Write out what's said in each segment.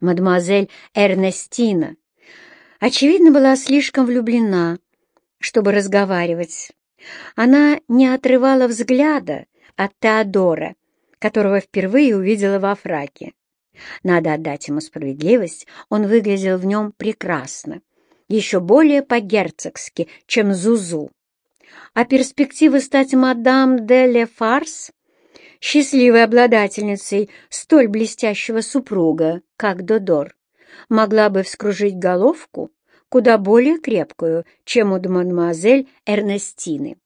Мадемуазель Эрнестина, очевидно, была слишком влюблена, чтобы разговаривать. Она не отрывала взгляда от Теодора, которого впервые увидела во фраке. Надо отдать ему справедливость, он выглядел в нем прекрасно, еще более по-герцогски, чем Зузу. А перспектива стать мадам де ле Фарс, счастливой обладательницей столь блестящего супруга, как Додор, могла бы вскружить головку куда более крепкую, чем у мадемуазель Эрнестины.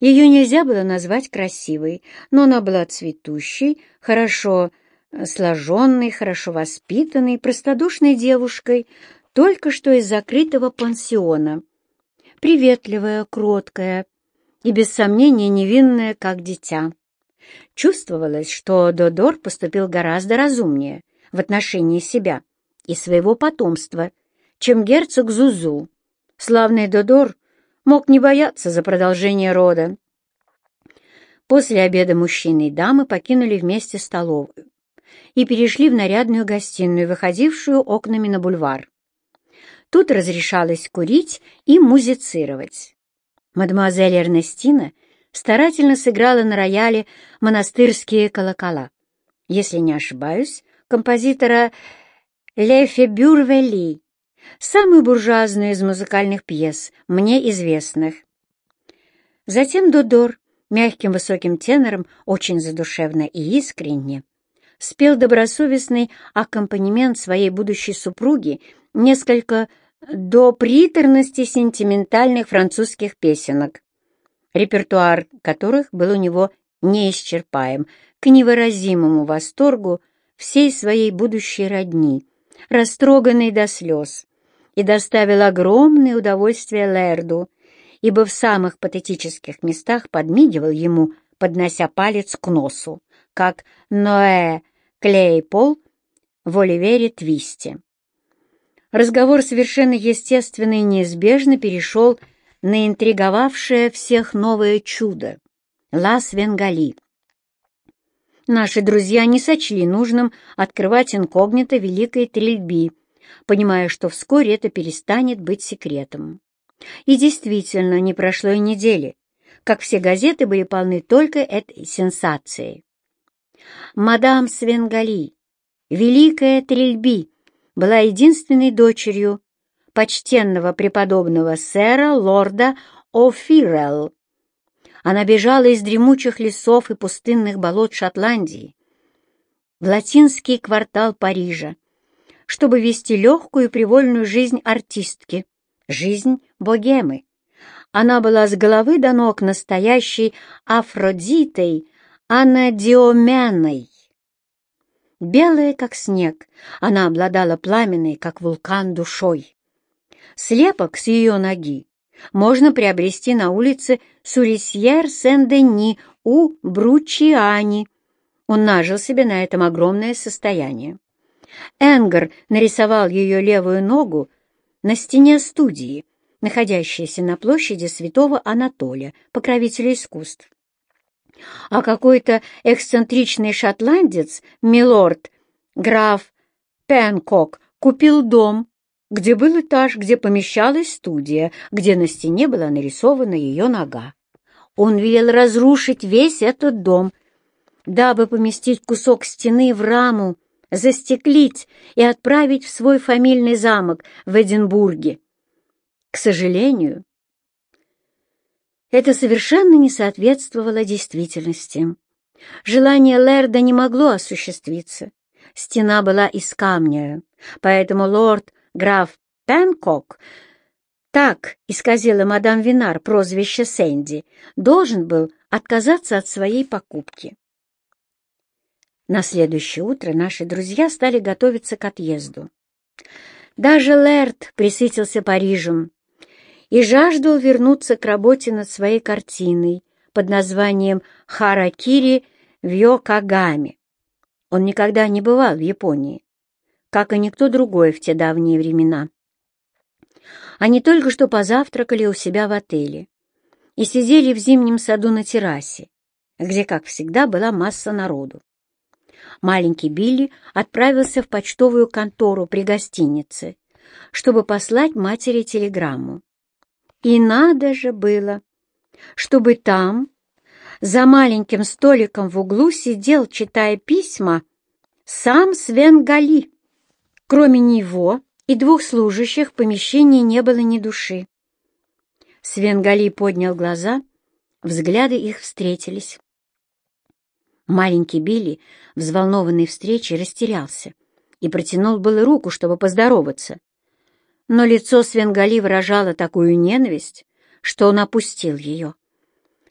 Ее нельзя было назвать красивой, но она была цветущей, хорошо сложенной, хорошо воспитанной, простодушной девушкой, только что из закрытого пансиона. Приветливая, кроткая и, без сомнения, невинная, как дитя. Чувствовалось, что Додор поступил гораздо разумнее в отношении себя и своего потомства, чем герцог Зузу. Славный Додор мог не бояться за продолжение рода. После обеда мужчины и дамы покинули вместе столовую и перешли в нарядную гостиную, выходившую окнами на бульвар. Тут разрешалось курить и музицировать. Мадемуазель Эрнестина старательно сыграла на рояле монастырские колокола. Если не ошибаюсь, композитора Лефе Бюрвели, самую буржуазную из музыкальных пьес, мне известных. Затем Додор мягким высоким тенором, очень задушевно и искренне, спел добросовестный аккомпанемент своей будущей супруги несколько до приторности сентиментальных французских песенок, репертуар которых был у него неисчерпаем, к невыразимому восторгу всей своей будущей родни, растроганной до слез, и доставил огромное удовольствие Лерду, ибо в самых патетических местах подмигивал ему, поднося палец к носу как Ноэ Клейпол в Оливере Твисте. Разговор совершенно естественно и неизбежно перешел на интриговавшее всех новое чудо — Лас Венгали. Наши друзья не сочли нужным открывать инкогнито великой трельби, понимая, что вскоре это перестанет быть секретом. И действительно, не прошло и недели, как все газеты были полны только этой сенсацией. Мадам Свенгали, великая Трильби, была единственной дочерью почтенного преподобного сэра лорда О'Фирелл. Она бежала из дремучих лесов и пустынных болот Шотландии в латинский квартал Парижа, чтобы вести легкую и привольную жизнь артистки, жизнь богемы. Она была с головы до ног настоящей Афродитой, Анадиоменой. Белая, как снег, она обладала пламенной, как вулкан, душой. Слепок с ее ноги можно приобрести на улице Сурисьер-Сен-Дени у Бручиани. Он нажил себе на этом огромное состояние. Энгар нарисовал ее левую ногу на стене студии, находящейся на площади святого Анатолия, покровителя искусств а какой-то эксцентричный шотландец, милорд, граф Пенкок, купил дом, где был этаж, где помещалась студия, где на стене была нарисована ее нога. Он велел разрушить весь этот дом, дабы поместить кусок стены в раму, застеклить и отправить в свой фамильный замок в Эдинбурге. К сожалению, это совершенно не соответствовало действительности. Желание Лерда не могло осуществиться. Стена была из камня, поэтому лорд граф Пенкок, так исказила мадам Винар прозвище Сэнди, должен был отказаться от своей покупки. На следующее утро наши друзья стали готовиться к отъезду. Даже Лэрд присытился Парижем и жаждал вернуться к работе над своей картиной под названием «Харакири в Йокогаме». Он никогда не бывал в Японии, как и никто другой в те давние времена. Они только что позавтракали у себя в отеле и сидели в зимнем саду на террасе, где, как всегда, была масса народу. маленький Билли отправился в почтовую контору при гостинице, чтобы послать матери телеграмму. И надо же было, чтобы там, за маленьким столиком в углу, сидел, читая письма, сам Свен Гали. Кроме него и двух служащих в помещении не было ни души. Свен Гали поднял глаза, взгляды их встретились. Маленький Билли, взволнованный встречей, растерялся и протянул было руку, чтобы поздороваться. Но лицо Свенгали выражало такую ненависть, что он опустил ее.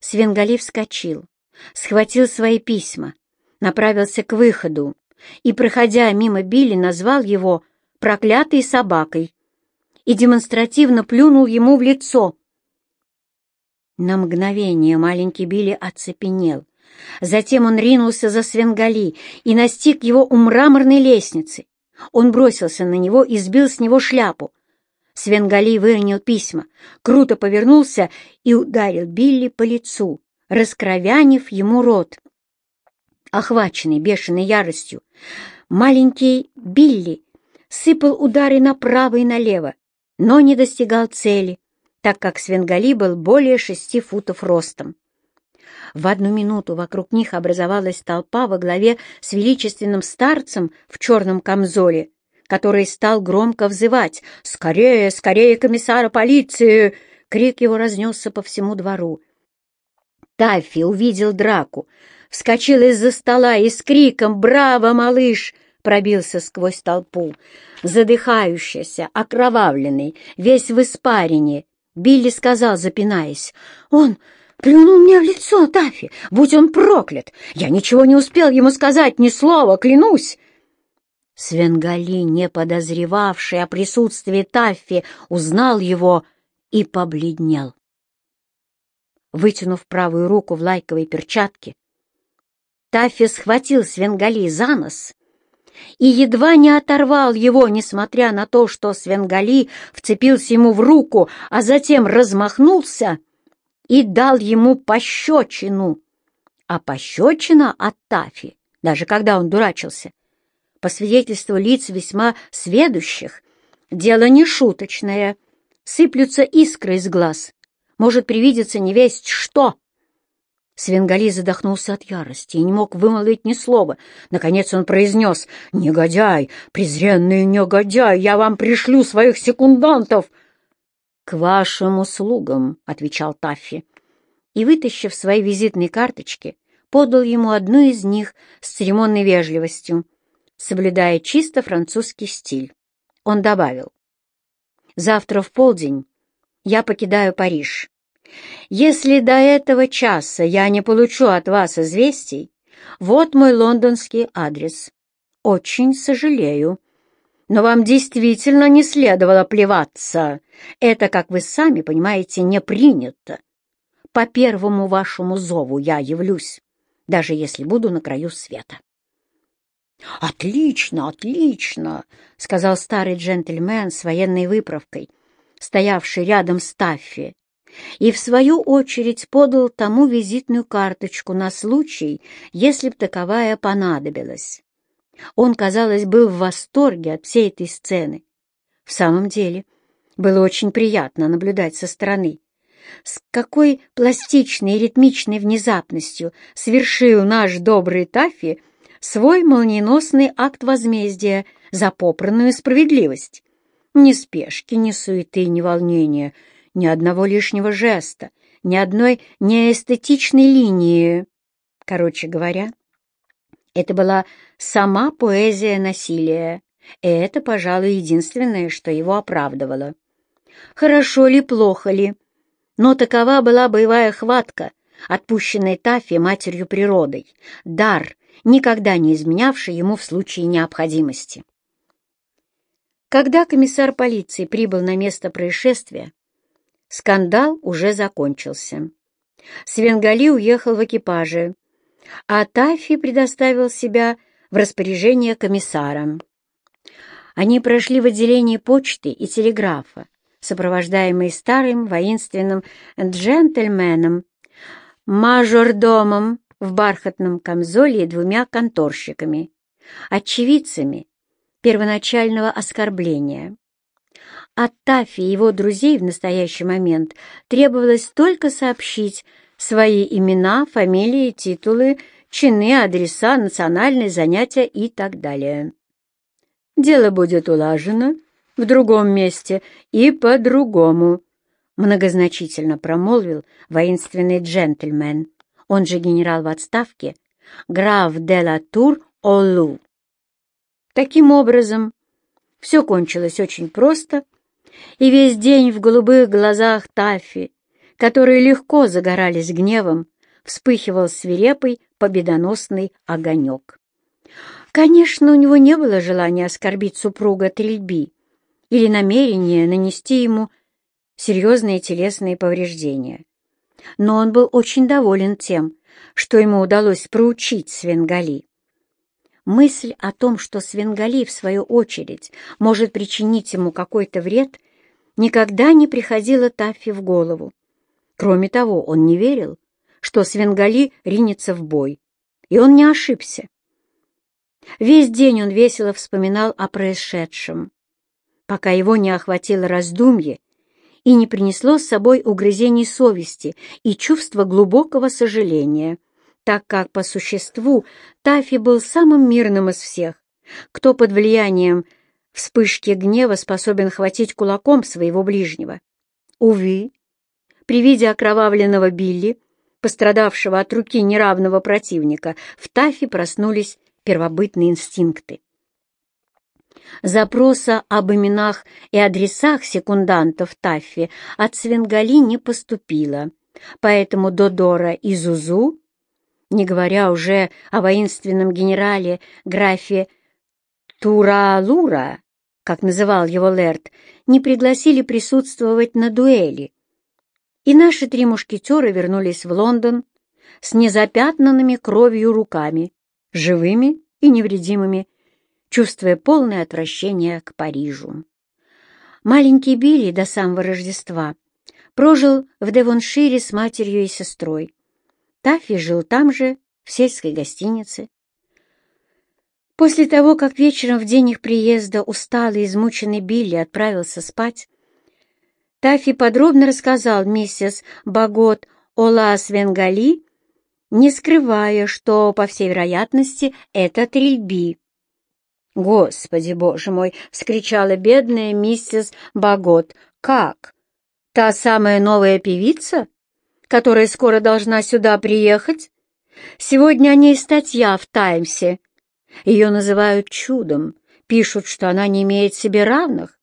Свенгали вскочил, схватил свои письма, направился к выходу и, проходя мимо Билли, назвал его «проклятой собакой» и демонстративно плюнул ему в лицо. На мгновение маленький Билли оцепенел, Затем он ринулся за Свенгали и настиг его у мраморной лестницы. Он бросился на него и сбил с него шляпу. Свенгали выронил письма, круто повернулся и ударил Билли по лицу, раскровянив ему рот. Охваченный бешеной яростью, маленький Билли сыпал удары направо и налево, но не достигал цели, так как Свенгали был более шести футов ростом. В одну минуту вокруг них образовалась толпа во главе с величественным старцем в черном камзоле, который стал громко взывать «Скорее, скорее, комиссара полиции!» Крик его разнесся по всему двору. Таффи увидел драку, вскочил из-за стола и с криком «Браво, малыш!» пробился сквозь толпу. Задыхающийся, окровавленный, весь в испарине, Билли сказал, запинаясь, «Он Плюнул мне в лицо, Таффи, будь он проклят! Я ничего не успел ему сказать, ни слова, клянусь!» Свенгали, не подозревавший о присутствии Таффи, узнал его и побледнел. Вытянув правую руку в лайковой перчатке, Таффи схватил Свенгали за нос и едва не оторвал его, несмотря на то, что Свенгали вцепился ему в руку, а затем размахнулся — и дал ему пощечину. А пощечина от Тафи, даже когда он дурачился, по свидетельству лиц весьма сведущих, дело не шуточное. Сыплются искры из глаз. Может привидеться невесть что. Свенгали задохнулся от ярости и не мог вымолвить ни слова. Наконец он произнес «Негодяй, презренный негодяй, я вам пришлю своих секундантов!» «К вашим услугам», — отвечал Таффи. И, вытащив свои визитные карточки, подал ему одну из них с церемонной вежливостью, соблюдая чисто французский стиль. Он добавил, «Завтра в полдень я покидаю Париж. Если до этого часа я не получу от вас известий, вот мой лондонский адрес. Очень сожалею, но вам действительно не следовало плеваться. Это, как вы сами понимаете, не принято. По первому вашему зову я явлюсь, даже если буду на краю света. «Отлично, отлично!» — сказал старый джентльмен с военной выправкой, стоявший рядом с Таффи, и в свою очередь подал тому визитную карточку на случай, если б таковая понадобилась. Он, казалось, был в восторге от всей этой сцены. В самом деле, было очень приятно наблюдать со стороны, с какой пластичной и ритмичной внезапностью совершил наш добрый Таффи свой молниеносный акт возмездия за попранную справедливость. Ни спешки, ни суеты, ни волнения, ни одного лишнего жеста, ни одной неэстетичной линии. Короче говоря, это была сама поэзия насилия, и это, пожалуй, единственное, что его оправдывало. Хорошо ли, плохо ли, но такова была боевая хватка, отпущенная Тафи матерью природой, дар, никогда не изменявший ему в случае необходимости. Когда комиссар полиции прибыл на место происшествия, скандал уже закончился. Свенгали уехал в экипаже, а Таффи предоставил себя в распоряжение комиссара. Они прошли в отделение почты и телеграфа, сопровождаемые старым воинственным джентльменом, мажордомом в бархатном камзоле и двумя конторщиками, очевидцами первоначального оскорбления. От Тафи и его друзей в настоящий момент требовалось только сообщить свои имена, фамилии, титулы, чины, адреса, национальные занятия и так далее. Дело будет улажено в другом месте и по-другому, многозначительно промолвил воинственный джентльмен, он же генерал в отставке, граф де ла Тур Олу. Таким образом, все кончилось очень просто, и весь день в голубых глазах Таффи, которые легко загорались гневом, вспыхивал свирепый победоносный огонек. Конечно, у него не было желания оскорбить супруга Трильби или намерения нанести ему серьезные телесные повреждения. Но он был очень доволен тем, что ему удалось проучить Свенгали. Мысль о том, что Свенгали, в свою очередь, может причинить ему какой-то вред, никогда не приходила Таффи в голову. Кроме того, он не верил, что Свенгали ринется в бой, и он не ошибся. Весь день он весело вспоминал о происшедшем, пока его не охватило раздумье и не принесло с собой угрызений совести и чувство глубокого сожаления, так как по существу Тафи был самым мирным из всех, кто под влиянием вспышки гнева способен хватить кулаком своего ближнего. Увы, при виде окровавленного Билли, пострадавшего от руки неравного противника, в Тафи проснулись первобытные инстинкты. Запроса об именах и адресах секундантов Таффи от Свенгали не поступило, поэтому Додора и Зузу, не говоря уже о воинственном генерале графе Туралура, как называл его Лерт, не пригласили присутствовать на дуэли. И наши три мушкетера вернулись в Лондон с незапятнанными кровью руками, живыми и невредимыми, чувствуя полное отвращение к Парижу. Маленький Билли до самого Рождества прожил в Девоншире с матерью и сестрой. Таффи жил там же, в сельской гостинице. После того, как вечером в день их приезда усталый, измученный Билли отправился спать, Таффи подробно рассказал миссис Багот о Лас Венгали, не скрывая, что, по всей вероятности, это Трильби. «Господи, боже мой!» — вскричала бедная миссис Багот. «Как? Та самая новая певица, которая скоро должна сюда приехать? Сегодня о ней статья в «Таймсе». Ее называют чудом, пишут, что она не имеет себе равных.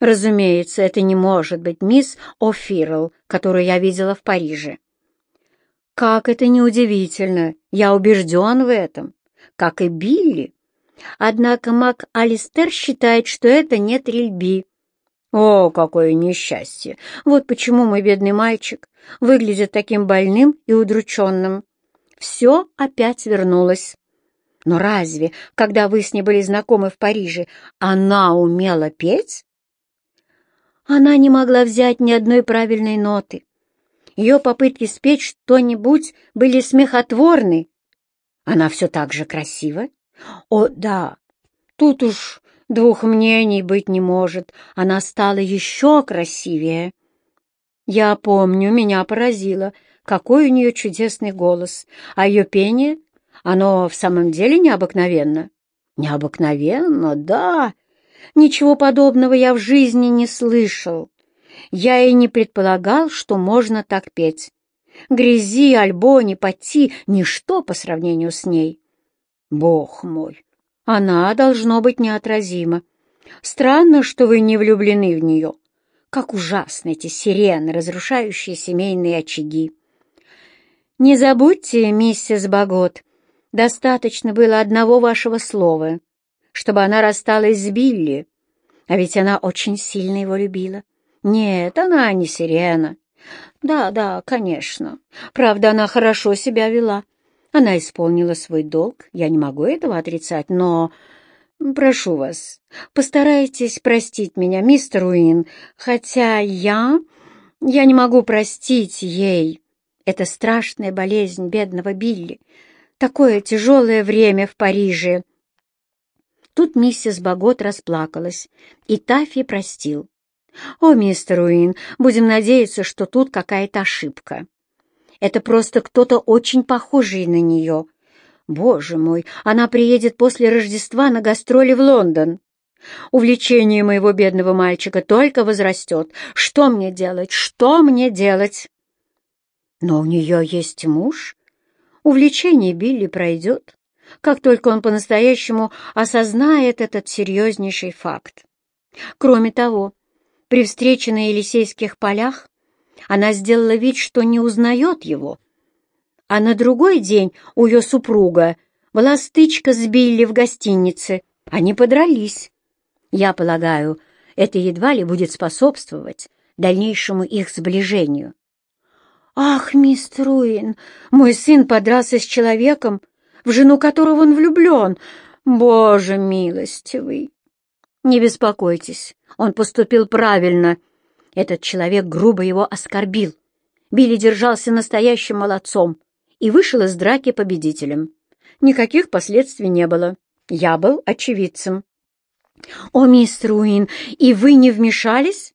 Разумеется, это не может быть мисс О'Фирл, которую я видела в Париже. Как это неудивительно, я убежден в этом, как и Билли. Однако маг Алистер считает, что это не трильби. О, какое несчастье! Вот почему мой бедный мальчик выглядит таким больным и удрученным. Все опять вернулось. Но разве, когда вы с ней были знакомы в Париже, она умела петь? Она не могла взять ни одной правильной ноты. Ее попытки спеть что-нибудь были смехотворны. Она все так же красива о, да, тут уж двух мнений быть не может. Она стала еще красивее. Я помню, меня поразило, какой у нее чудесный голос, а ее пение, оно в самом деле необыкновенно. Необыкновенно, да. Ничего подобного я в жизни не слышал. Я и не предполагал, что можно так петь. Грязи, Альбони, Пати — ничто по сравнению с ней. Бог мой, она должно быть неотразима. Странно, что вы не влюблены в нее. Как ужасны эти сирены, разрушающие семейные очаги. Не забудьте, миссис Багот, достаточно было одного вашего слова, чтобы она рассталась с Билли, а ведь она очень сильно его любила. Нет, она не сирена. Да, да, конечно. Правда, она хорошо себя вела. Она исполнила свой долг, я не могу этого отрицать, но... Прошу вас, постарайтесь простить меня, мистер Уин, хотя я... Я не могу простить ей Это страшная болезнь бедного Билли. Такое тяжелое время в Париже. Тут миссис Богот расплакалась, и Таффи простил. «О, мистер Уин, будем надеяться, что тут какая-то ошибка. Это просто кто-то очень похожий на нее. Боже мой, она приедет после Рождества на гастроли в Лондон. Увлечение моего бедного мальчика только возрастет. Что мне делать? Что мне делать?» «Но у нее есть муж. Увлечение Билли пройдет, как только он по-настоящему осознает этот серьезнейший факт. Кроме того, при встрече на Елисейских полях она сделала вид, что не узнает его. А на другой день у ее супруга была стычка с Билли в гостинице. Они подрались. Я полагаю, это едва ли будет способствовать дальнейшему их сближению. «Ах, мистер Уин, мой сын подрался с человеком, в жену которого он влюблен. Боже милостивый!» «Не беспокойтесь, он поступил правильно. Этот человек грубо его оскорбил. Билли держался настоящим молодцом и вышел из драки победителем. Никаких последствий не было. Я был очевидцем. «О, мистер Уин, и вы не вмешались?»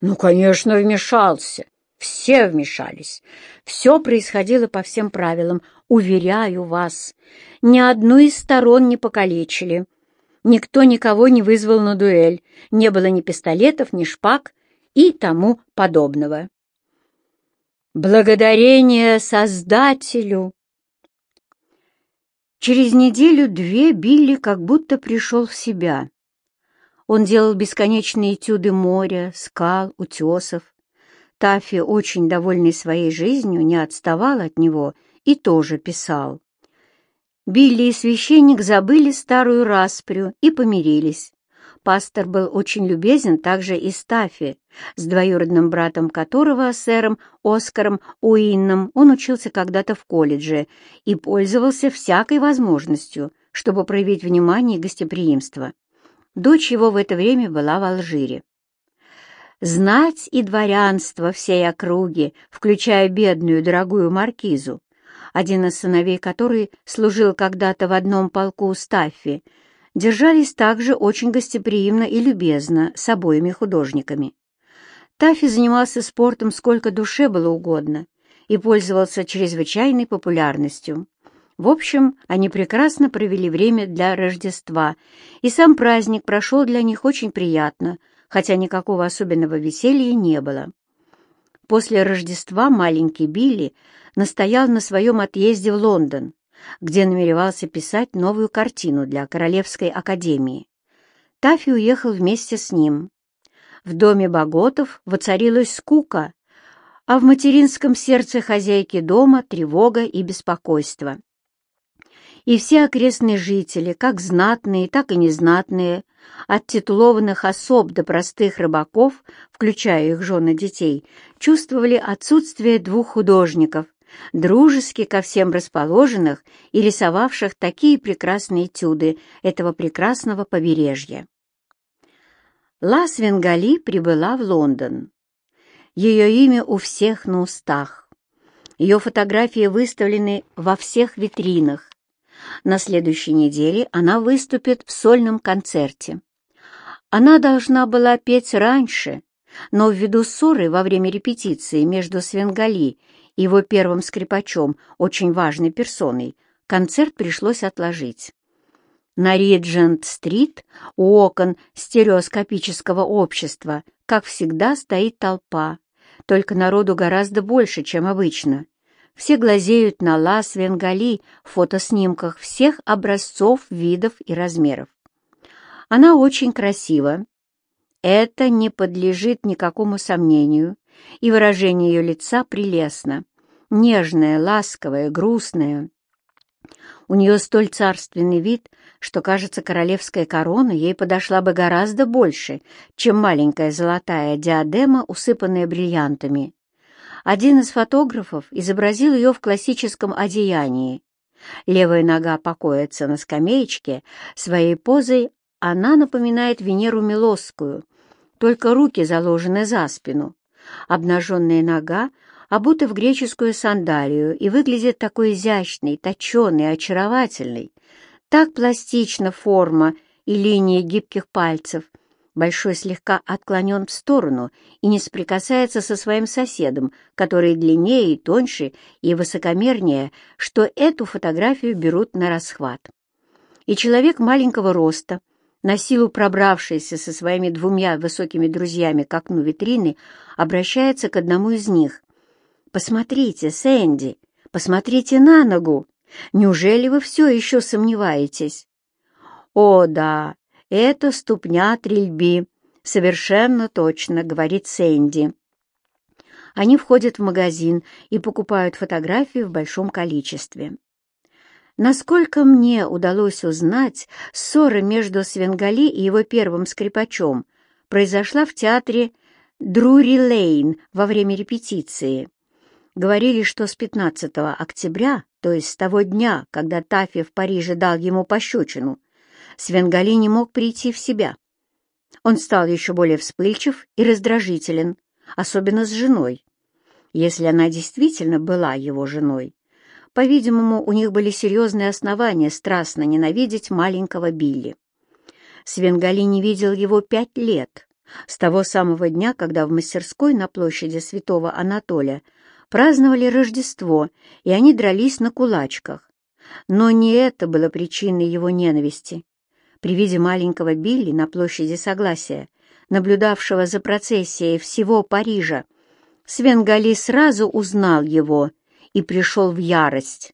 «Ну, конечно, вмешался. Все вмешались. Все происходило по всем правилам. Уверяю вас, ни одну из сторон не покалечили. Никто никого не вызвал на дуэль. Не было ни пистолетов, ни шпаг и тому подобного. Благодарение Создателю! Через неделю-две Билли как будто пришел в себя. Он делал бесконечные этюды моря, скал, утесов, Таффи, очень довольный своей жизнью, не отставал от него и тоже писал. Билли и священник забыли старую распрю и помирились. Пастор был очень любезен также и с Таффи, с двоюродным братом которого, сэром Оскаром Уинном, он учился когда-то в колледже и пользовался всякой возможностью, чтобы проявить внимание и гостеприимство. Дочь его в это время была в Алжире. Знать и дворянство всей округи, включая бедную дорогую маркизу, один из сыновей которой служил когда-то в одном полку у Стаффи, держались также очень гостеприимно и любезно с обоими художниками. Таффи занимался спортом сколько душе было угодно и пользовался чрезвычайной популярностью. В общем, они прекрасно провели время для Рождества, и сам праздник прошел для них очень приятно — хотя никакого особенного веселья не было. После Рождества маленький Билли настоял на своем отъезде в Лондон, где намеревался писать новую картину для Королевской академии. Таффи уехал вместе с ним. В доме Боготов воцарилась скука, а в материнском сердце хозяйки дома тревога и беспокойство. И все окрестные жители, как знатные, так и незнатные, от титулованных особ до простых рыбаков, включая их жен и детей, чувствовали отсутствие двух художников, дружески ко всем расположенных и рисовавших такие прекрасные этюды этого прекрасного побережья. Ла Свенгали прибыла в Лондон. Ее имя у всех на устах. Ее фотографии выставлены во всех витринах, на следующей неделе она выступит в сольном концерте. Она должна была петь раньше, но ввиду ссоры во время репетиции между Свенгали его первым скрипачом, очень важной персоной, концерт пришлось отложить. На Риджент-стрит у окон стереоскопического общества, как всегда, стоит толпа, только народу гораздо больше, чем обычно, все глазеют на Лас Венгали в фотоснимках всех образцов, видов и размеров. Она очень красива. Это не подлежит никакому сомнению, и выражение ее лица прелестно. Нежное, ласковое, грустное. У нее столь царственный вид, что, кажется, королевская корона ей подошла бы гораздо больше, чем маленькая золотая диадема, усыпанная бриллиантами. Один из фотографов изобразил ее в классическом одеянии. Левая нога покоится на скамеечке, своей позой она напоминает Венеру Милосскую, только руки заложены за спину. Обнаженная нога обута в греческую сандалию и выглядит такой изящной, точеной, очаровательной. Так пластична форма и линии гибких пальцев. Большой слегка отклонен в сторону и не соприкасается со своим соседом, который длиннее и тоньше и высокомернее, что эту фотографию берут на расхват. И человек маленького роста, на силу пробравшийся со своими двумя высокими друзьями к окну витрины, обращается к одному из них. «Посмотрите, Сэнди, посмотрите на ногу! Неужели вы все еще сомневаетесь?» «О, да, это ступня трельби, совершенно точно», — говорит Сэнди. Они входят в магазин и покупают фотографии в большом количестве. Насколько мне удалось узнать, ссора между Свенгали и его первым скрипачом произошла в театре Друри-Лейн во время репетиции. Говорили, что с 15 октября, то есть с того дня, когда Тафи в Париже дал ему пощечину, Свенгали не мог прийти в себя. Он стал еще более вспыльчив и раздражителен, особенно с женой. Если она действительно была его женой, по-видимому, у них были серьезные основания страстно ненавидеть маленького Билли. Свенгали не видел его пять лет, с того самого дня, когда в мастерской на площади Святого Анатолия праздновали Рождество, и они дрались на кулачках. Но не это было причиной его ненависти. При виде маленького Билли на площади Согласия, наблюдавшего за процессией всего Парижа, Свенгали сразу узнал его — и пришел в ярость.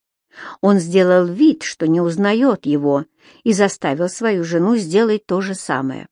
Он сделал вид, что не узнает его, и заставил свою жену сделать то же самое.